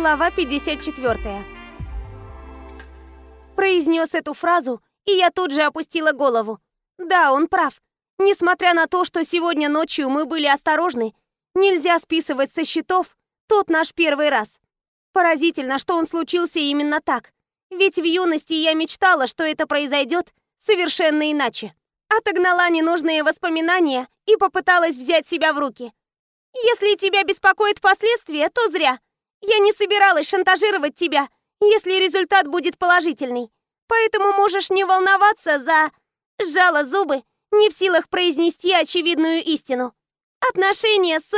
Глава 54. Произнес эту фразу, и я тут же опустила голову. Да, он прав. Несмотря на то, что сегодня ночью мы были осторожны, нельзя списывать со счетов тот наш первый раз. Поразительно, что он случился именно так. Ведь в юности я мечтала, что это произойдет совершенно иначе. Отогнала ненужные воспоминания и попыталась взять себя в руки. Если тебя беспокоят последствия, то зря. Я не собиралась шантажировать тебя, если результат будет положительный. Поэтому можешь не волноваться за... Сжала зубы, не в силах произнести очевидную истину. Отношения с...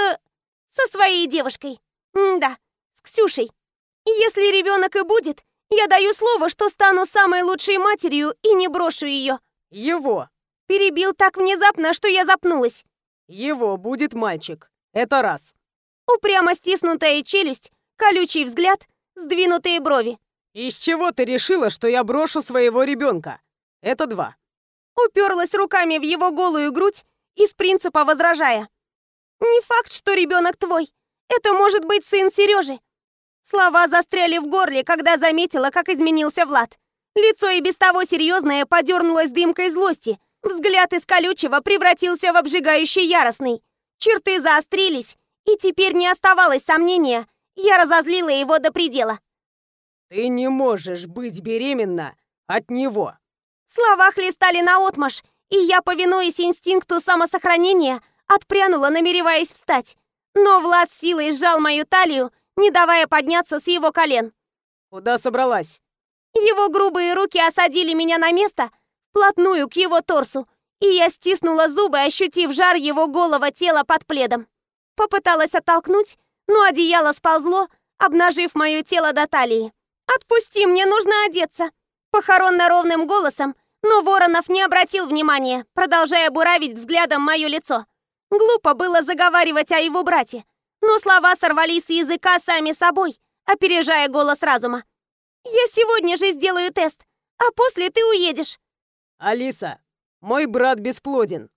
со своей девушкой. М да, с Ксюшей. Если ребенок и будет, я даю слово, что стану самой лучшей матерью и не брошу ее. Его. Перебил так внезапно, что я запнулась. Его будет мальчик. Это раз. Упрямо стиснутая челюсть, колючий взгляд, сдвинутые брови. Из чего ты решила, что я брошу своего ребенка? Это два. Уперлась руками в его голую грудь, из принципа возражая. Не факт, что ребенок твой. Это может быть сын Сережи. Слова застряли в горле, когда заметила, как изменился Влад. Лицо и без того серьезное подернулось дымкой злости. Взгляд из колючего превратился в обжигающий яростный. Черты заострились, и теперь не оставалось сомнения. Я разозлила его до предела. Ты не можешь быть беременна от него. Слова хлестали наотмашь, и я, повинуясь инстинкту самосохранения, отпрянула, намереваясь встать. Но Влад силой сжал мою талию, не давая подняться с его колен. Куда собралась? Его грубые руки осадили меня на место, вплотную к его торсу, и я стиснула зубы, ощутив жар его голого тела под пледом. Попыталась оттолкнуть, но одеяло сползло, обнажив мое тело до талии. «Отпусти, мне нужно одеться!» Похоронно ровным голосом, но Воронов не обратил внимания, продолжая буравить взглядом мое лицо. Глупо было заговаривать о его брате, но слова сорвались с языка сами собой, опережая голос разума. «Я сегодня же сделаю тест, а после ты уедешь». «Алиса, мой брат бесплоден».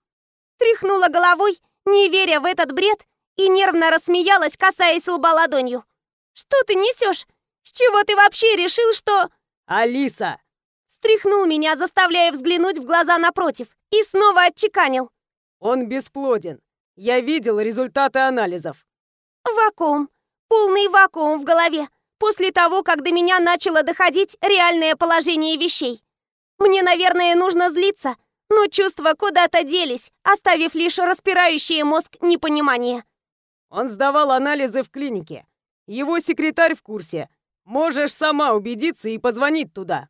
Тряхнула головой, не веря в этот бред, и нервно рассмеялась, касаясь лба ладонью. «Что ты несешь? С чего ты вообще решил, что...» «Алиса!» Стряхнул меня, заставляя взглянуть в глаза напротив, и снова отчеканил. «Он бесплоден. Я видел результаты анализов». Вакуум. Полный вакуум в голове. После того, как до меня начало доходить реальное положение вещей. Мне, наверное, нужно злиться, но чувства куда-то делись, оставив лишь распирающее мозг непонимание. Он сдавал анализы в клинике. Его секретарь в курсе. Можешь сама убедиться и позвонить туда.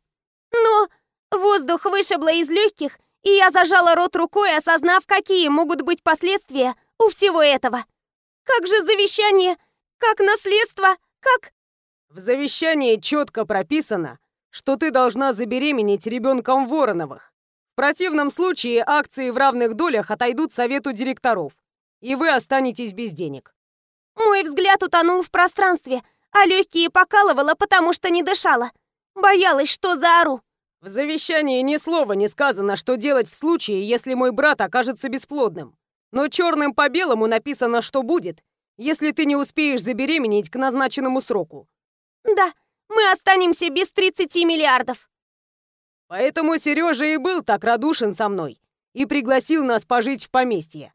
Но воздух вышибло из легких, и я зажала рот рукой, осознав, какие могут быть последствия у всего этого. Как же завещание? Как наследство? Как... В завещании четко прописано, что ты должна забеременеть ребенком Вороновых. В противном случае акции в равных долях отойдут совету директоров, и вы останетесь без денег. Мой взгляд утонул в пространстве, а легкие покалывало, потому что не дышала. Боялась, что заору. В завещании ни слова не сказано, что делать в случае, если мой брат окажется бесплодным. Но черным по белому написано, что будет, если ты не успеешь забеременеть к назначенному сроку. Да, мы останемся без 30 миллиардов. Поэтому Сережа и был так радушен со мной и пригласил нас пожить в поместье.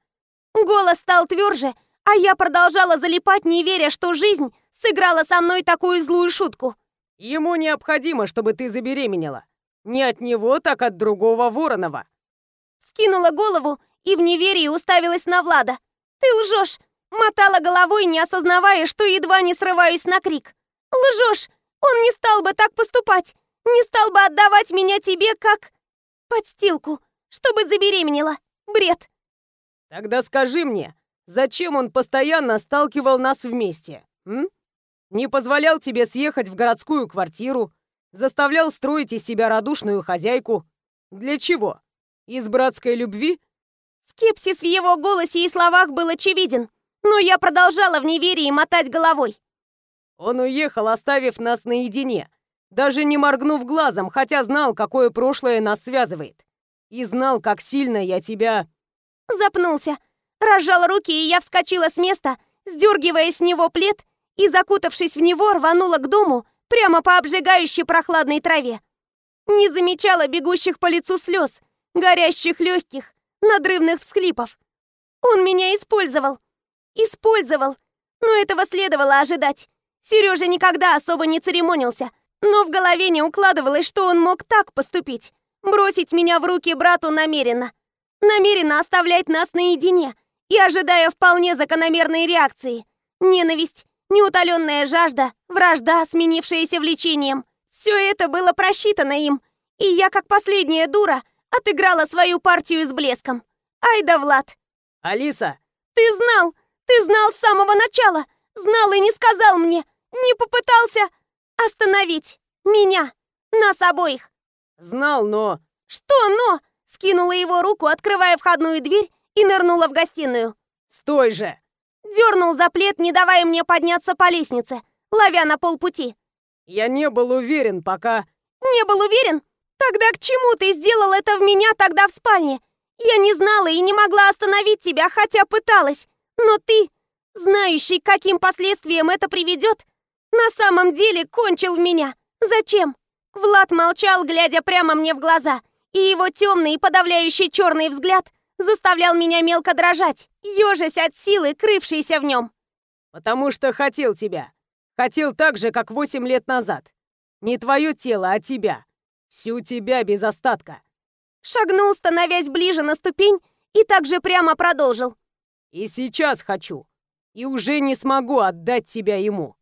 Голос стал тверже, а я продолжала залипать, не веря, что жизнь сыграла со мной такую злую шутку. Ему необходимо, чтобы ты забеременела. Не от него, так от другого Воронова. Скинула голову и в неверии уставилась на Влада. «Ты лжешь!» Мотала головой, не осознавая, что едва не срываюсь на крик. «Лжешь! Он не стал бы так поступать! Не стал бы отдавать меня тебе как... подстилку, чтобы забеременела! Бред!» «Тогда скажи мне, зачем он постоянно сталкивал нас вместе, м? Не позволял тебе съехать в городскую квартиру, заставлял строить из себя радушную хозяйку. Для чего? Из братской любви?» Скепсис в его голосе и словах был очевиден, но я продолжала в неверии мотать головой. Он уехал, оставив нас наедине, даже не моргнув глазом, хотя знал, какое прошлое нас связывает. И знал, как сильно я тебя... Запнулся, разжал руки, и я вскочила с места, сдергивая с него плед и, закутавшись в него, рванула к дому прямо по обжигающей прохладной траве. Не замечала бегущих по лицу слез, горящих легких, надрывных всхлипов. Он меня использовал. Использовал. Но этого следовало ожидать. Сережа никогда особо не церемонился, но в голове не укладывалось, что он мог так поступить. Бросить меня в руки брату намеренно. Намеренно оставлять нас наедине и ожидая вполне закономерной реакции. Ненависть, неутоленная жажда, вражда, сменившаяся влечением. Все это было просчитано им, и я, как последняя дура, отыграла свою партию с блеском. Ай да Влад! Алиса! Ты знал! Ты знал с самого начала! Знал и не сказал мне! Не попытался остановить меня! Нас обоих! Знал, но... Что «но»? Скинула его руку, открывая входную дверь, и нырнула в гостиную. Стой же! Дернул за плед, не давая мне подняться по лестнице, ловя на полпути. Я не был уверен, пока... Не был уверен? Тогда к чему ты сделал это в меня тогда в спальне? Я не знала и не могла остановить тебя, хотя пыталась. Но ты, знающий, каким последствиям это приведет, на самом деле кончил меня. Зачем? Влад молчал, глядя прямо мне в глаза, и его темный и подавляющий черный взгляд заставлял меня мелко дрожать, ежась от силы, крывшейся в нем. «Потому что хотел тебя. Хотел так же, как восемь лет назад. Не твое тело, а тебя. Всю тебя без остатка». Шагнул, становясь ближе на ступень, и также прямо продолжил. «И сейчас хочу. И уже не смогу отдать тебя ему.